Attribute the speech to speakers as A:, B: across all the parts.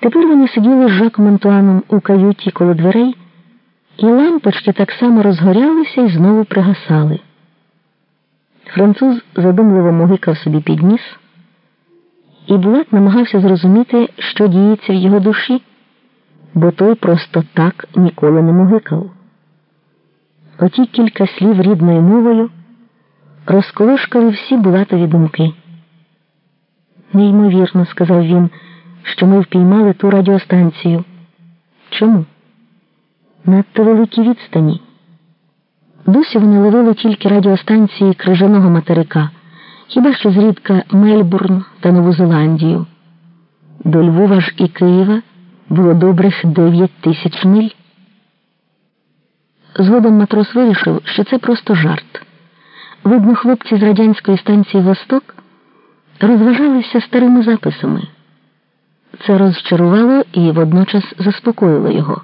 A: Тепер вони сиділи з Жаком Антуаном у каюті коло дверей, і лампочки так само розгорялися і знову пригасали. Француз задумливо могикав собі під ніс, і Булат намагався зрозуміти, що діється в його душі, бо той просто так ніколи не могикав. Оті кілька слів рідною мовою розколошкали всі Булатові думки. Неймовірно, сказав він, що ми впіймали ту радіостанцію. Чому? Надто великі відстані. Досі вони ловили тільки радіостанції крижаного материка, хіба що зрідка Мельбурн та Нову Зеландію. До Львова ж і Києва було добрих дев'ять тисяч миль. Згодом матрос вирішив, що це просто жарт. Видно, хлопці з радянської станції Восток розважалися старими записами. Це розчарувало і водночас заспокоїло його.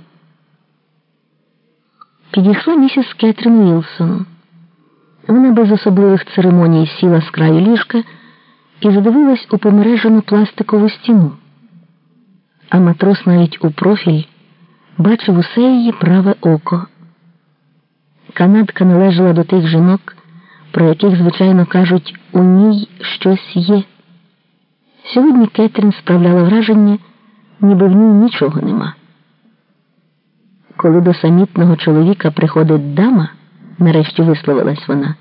A: Підійшла місіс Кетрін Вілсон. Вона без особливих церемоній сіла з краю ліжка і задивилась у помережену пластикову стіну. А матрос навіть у профіль бачив усе її праве око. Канадка належала до тих жінок, про яких, звичайно, кажуть, у ній щось є. Сьогодні Кетрін справляла враження, ніби в ній нічого нема. Коли до самітного чоловіка приходить дама, нарешті висловилась вона,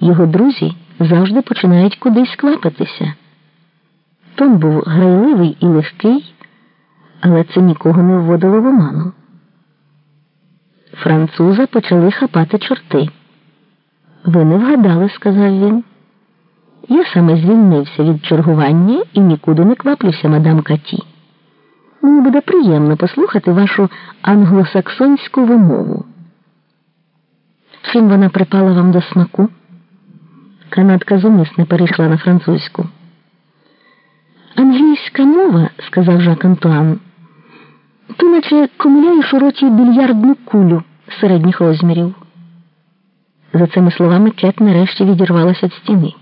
A: його друзі завжди починають кудись клапатися. Тон був грайливий і легкий, але це нікого не вводило в оману. Француза почали хапати чорти. Ви не вгадали, сказав він. Я саме звільнився від чергування і нікуди не кваплюся, мадам Каті. Мені буде приємно послухати вашу англосаксонську вимову. Чим вона припала вам до смаку? Канадка зумисне перейшла на французьку. Англійська мова, сказав Жак Антуан, ти наче комуляєш у роті більярдну кулю середніх розмірів. За цими словами Кет нарешті відірвалася від стіни.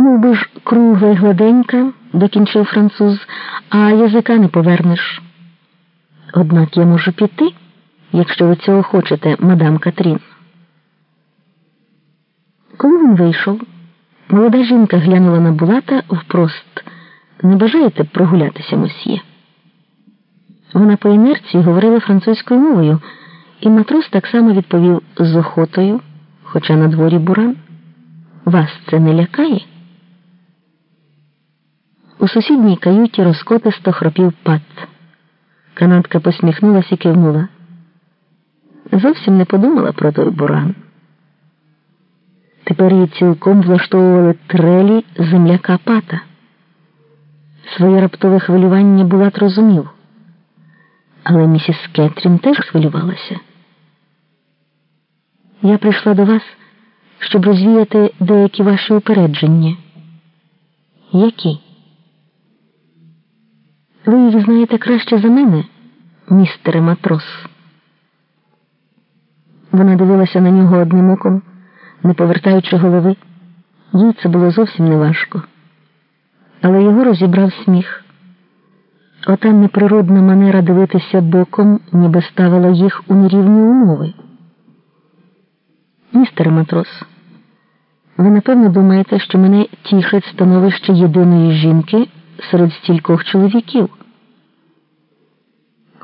A: Мов би ж кругла й гладенька, докінчив француз, а язика не повернеш. Однак я можу піти, якщо ви цього хочете, мадам Катрін. Коли він вийшов, молода жінка глянула на Булата впрост. Не бажаєте прогулятися, мосьє? Вона по інерції говорила французькою мовою, і матрос так само відповів з охотою, хоча на дворі буран. Вас це не лякає? У сусідній каюті розкотисто хропів пат. Канадка посміхнулася і кивнула. Зовсім не подумала про той буран. Тепер її цілком влаштовували трелі земляка пата. Своє раптове хвилювання Булат розумів. Але місіс Кетрін теж хвилювалася. Я прийшла до вас, щоб розвіяти деякі ваші упередження. Які? Ви їх знаєте краще за мене, містере матрос. Вона дивилася на нього одним оком, не повертаючи голови. Їй це було зовсім неважко. Але його розібрав сміх. Ота неприродна манера дивитися боком, ніби ставила їх у нерівні умови. Містере матрос, ви напевно думаєте, що мене тішить становище єдиної жінки серед стількох чоловіків.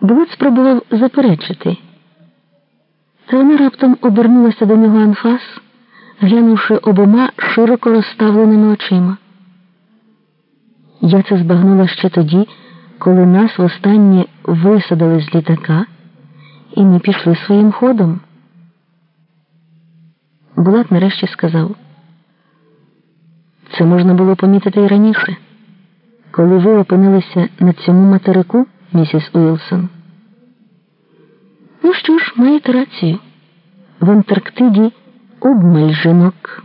A: Булат спробував заперечити, та вона раптом обернулася до нього анфас, глянувши обома широко розставленими очима. Я це збагнула ще тоді, коли нас востаннє висадили з літака, і ми пішли своїм ходом. Булат нарешті сказав, це можна було помітити і раніше, коли ви опинилися на цьому материку, місіс Уілсон. Ну що ж, маєте рацію. В Антарктиді обмаль жінок.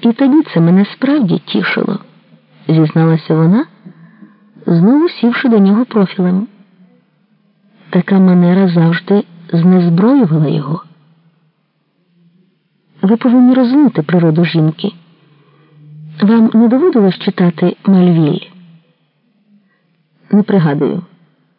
A: І тоді це мене справді тішило, зізналася вона, знову сівши до нього профілем. Така манера завжди знезброювала його. Ви повинні розуміти природу жінки. Вам не доводилось читати Мальвіль? Не пригадую.